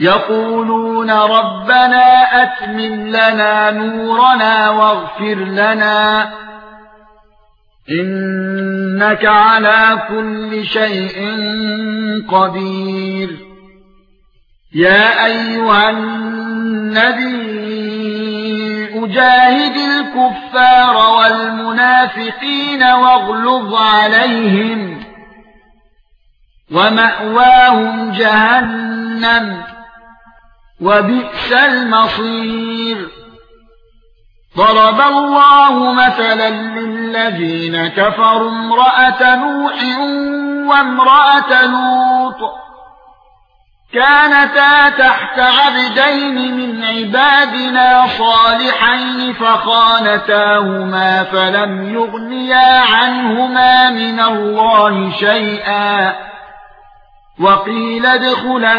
يقولون ربنا أتمم لنا نورنا واغفر لنا إنك على كل شيء قدير. يا أيها النبي جاهد الكفار والمنافقين واغلظ عليهم ومأواهم جهنم. وبئس المصير. ضرب الله مثلا للذين كفروا امرأة نوح وامرأة لوط. كانتا تحت عبدين من عبادنا صالحين فخانتاهما فلم يغنيا عنهما من الله شيئا. وقيل ادخلا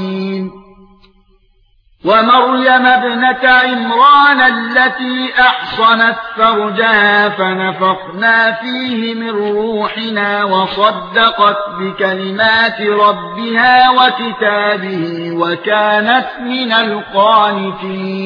ومريم ابنة عمران التي أحصنت فرجها فنفخنا فيه من روحنا وصدقت بكلمات ربها وكتابه وكانت من القانتين.